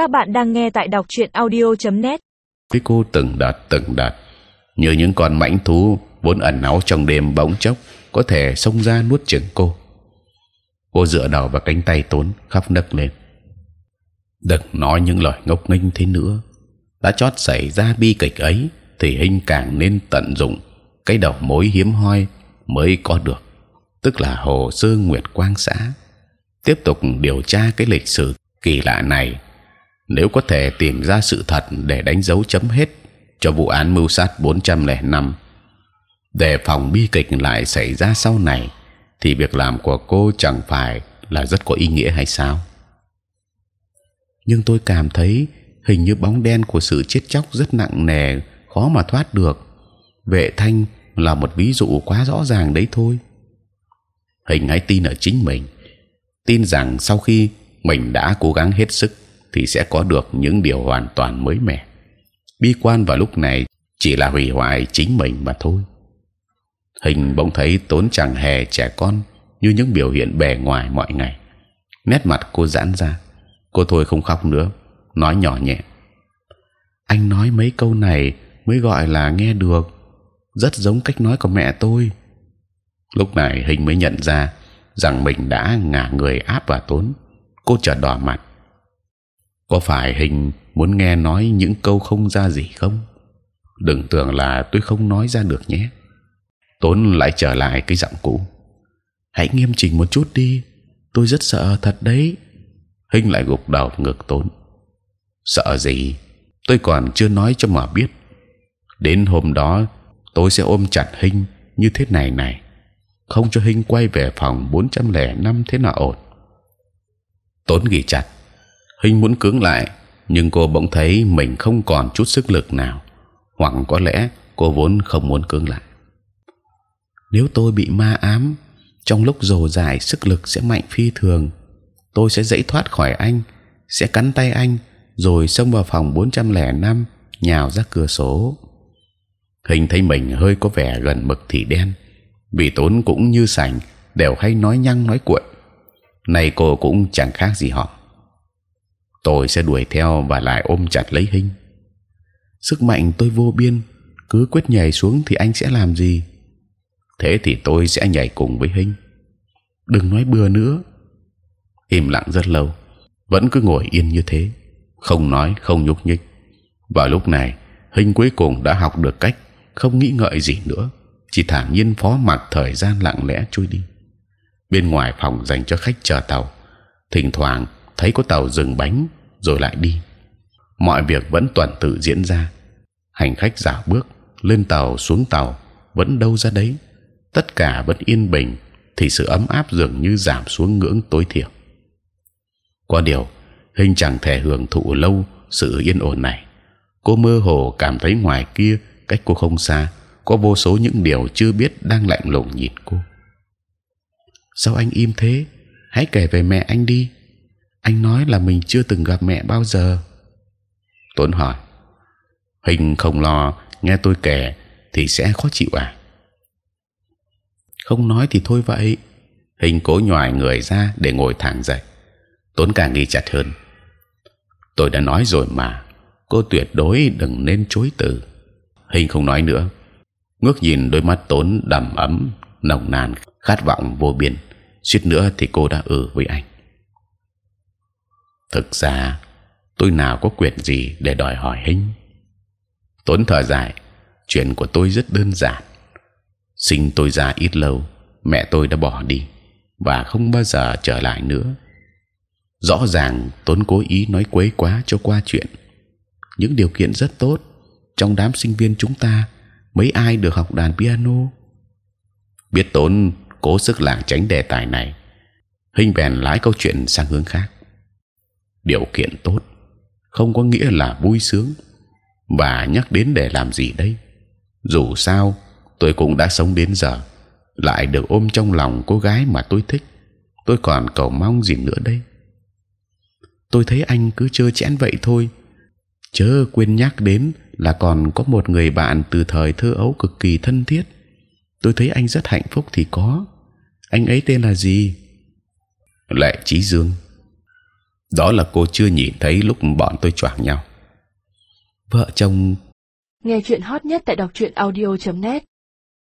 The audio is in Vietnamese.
Các bạn đang nghe tại đọc truyện audio.net. Với cô từng đợt từng đợt, như những con mãnh thú vốn ẩn náu trong đêm bỗng chốc có thể xông ra nuốt chửng cô. Cô dựa đầu vào cánh tay tốn khóc nấc lên. Đừng nói những lời ngốc nghếch thế nữa. đã chót xảy ra bi kịch ấy, thì hình càng nên tận dụng cái đầu mối hiếm hoi mới có được, tức là hồ sơ Nguyệt Quang xã. Tiếp tục điều tra cái lịch sử kỳ lạ này. Nếu có thể tìm ra sự thật để đánh dấu chấm hết cho vụ án mưu sát 405 để phòng bi kịch lại xảy ra sau này, thì việc làm của cô chẳng phải là rất có ý nghĩa hay sao? Nhưng tôi cảm thấy hình như bóng đen của sự chết chóc rất nặng nề, khó mà thoát được. Vệ thanh là một ví dụ quá rõ ràng đấy thôi. Hình hãy tin ở chính mình, tin rằng sau khi mình đã cố gắng hết sức thì sẽ có được những điều hoàn toàn mới mẻ. Bi quan vào lúc này chỉ là hủy hoại chính mình mà thôi. Hình bỗng thấy tốn chẳng hề trẻ con như những biểu hiện bề ngoài mọi ngày. Nét mặt cô giãn ra, cô thôi không khóc nữa, nói nhỏ nhẹ. Anh nói mấy câu này mới gọi là nghe được, rất giống cách nói của mẹ tôi. Lúc này hình mới nhận ra rằng mình đã ngả người áp vào tốn. Cô chợt đỏ mặt. Có phải hình muốn nghe nói những câu không ra gì không? Đừng tưởng là tôi không nói ra được nhé. Tốn lại trở lại cái giọng cũ. Hãy nghiêm chỉnh một chút đi. Tôi rất sợ thật đấy. Hình lại gục đầu ngược tốn. Sợ gì? Tôi còn chưa nói cho mà biết. Đến hôm đó, tôi sẽ ôm chặt hình như thế này này không cho hình quay về phòng 405 thế nào ổn tốn ghi chặt hình muốn cứng lại, nhưng cô bỗng thấy mình không còn chút sức lực nào. Hoặc có lẽ cô vốn không muốn cứng lại. Nếu tôi bị ma ám, trong lúc dồ dài sức lực sẽ mạnh phi thường, tôi sẽ dãy thoát khỏi anh, sẽ cắn tay anh, rồi xông vào phòng 405 nhào ra cửa sổ. Hình thấy mình hơi có vẻ gần mực thì đen, vì tốn cũng như sành, đều hay nói nhăng nói cuội. Này cô cũng chẳng khác gì họ tôi sẽ đuổi theo và lại ôm chặt lấy hình sức mạnh tôi vô biên, cứ quyết nhảy xuống thì anh sẽ làm gì? Thế thì tôi sẽ nhảy cùng với hình đừng nói bừa nữa. Im lặng rất lâu, vẫn cứ ngồi yên như thế, không nói, không nhúc nhích. Vào lúc này hình cuối cùng đã học được cách không nghĩ ngợi gì nữa, chỉ thản nhiên phó mặc thời gian lặng lẽ trôi đi. Bên ngoài phòng dành cho khách chờ tàu, thỉnh thoảng thấy có tàu dừng bánh, rồi lại đi mọi việc vẫn tuần tự diễn ra hành khách dạo bước, lên tàu, xuống tàu, vẫn đâu ra đấy tất cả vẫn yên bình, thì sự ấm áp dường như giảm xuống ngưỡng tối thiểu có điều, hình chẳng thể hưởng thụ lâu sự yên ổn này cô mơ hồ cảm thấy ngoài kia, cách cô không xa, có vô số những điều chưa biết đang lạnh lùng nhìn cô. Sao anh im thế? Hãy kể về mẹ anh đi. Anh nói là mình chưa từng gặp mẹ bao giờ. Tuấn hỏi. Hình không lo nghe tôi kể thì sẽ khó chịu à? Không nói thì thôi vậy. Hình cố nhòi người ra để ngồi thẳng dậy. Tuấn càng ghi chặt hơn. Tôi đã nói rồi mà, cô tuyệt đối đừng nên chối từ. Hình không nói nữa ngước nhìn đôi mắt tốn đầm ấm nồng nàn khát vọng vô biên suýt nữa thì cô đã ở với anh thực ra, tôi nào có quyền gì để đòi hỏi hình tốn thở dài, chuyện của tôi rất đơn giản. Sinh tôi ra ít lâu, mẹ tôi đã bỏ đi và không bao giờ trở lại nữa. Rõ ràng tốn cố ý nói quấy quá cho qua chuyện. Những điều kiện rất tốt, trong đám sinh viên chúng ta, mấy ai được học đàn piano? Biết tốn cố sức lảng tránh đề tài này hình bèn lái câu chuyện sang hướng khác điều kiện tốt không có nghĩa là vui sướng và nhắc đến để làm gì đây dù sao, tôi cũng đã sống đến giờ, lại được ôm trong lòng cô gái mà tôi thích tôi còn cầu mong gì nữa đây tôi thấy anh cứ chơi chẽn vậy thôi chớ quên nhắc đến là còn có một người bạn từ thời thơ ấu cực kỳ thân thiết. Tôi thấy anh rất hạnh phúc thì có. Anh ấy tên là gì? Lệ trí Dương đó là cô chưa nhìn thấy lúc bọn tôi choảng nhau. Vợ chồng nghe chuyện hot nhất tại đọc truyện audio .net.